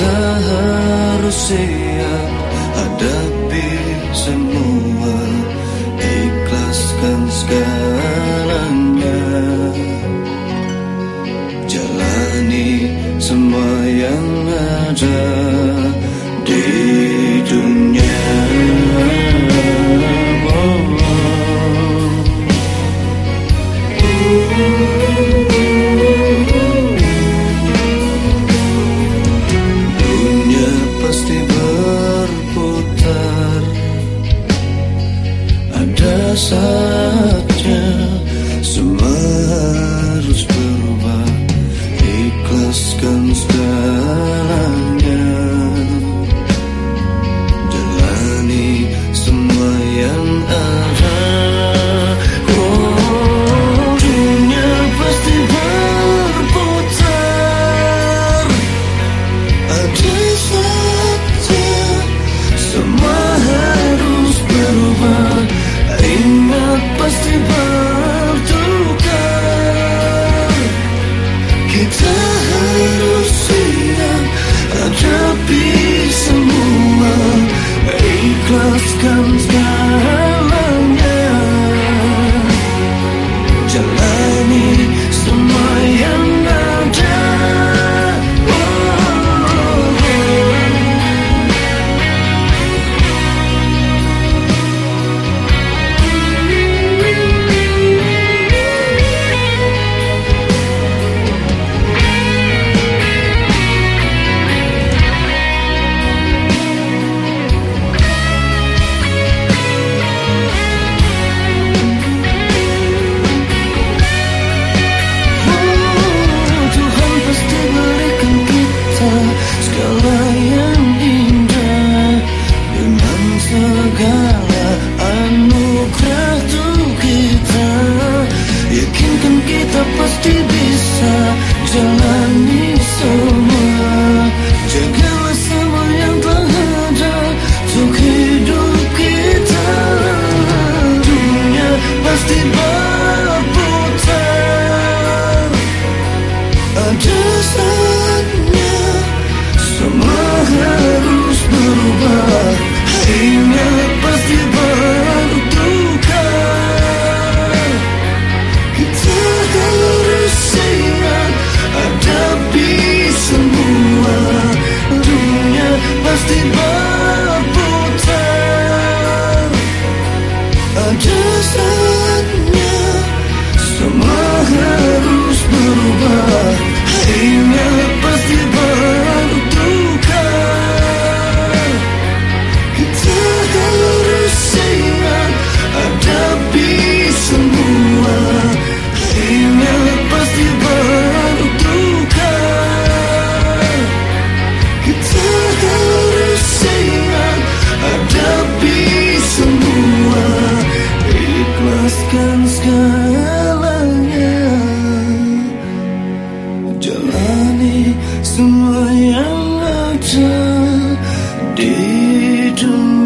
Kita harus siap hadapi semua Ikhlaskan segalanya Jalani semua yang ada di dunia oh, oh. segalanya. Jalani semua yang ada di dunia.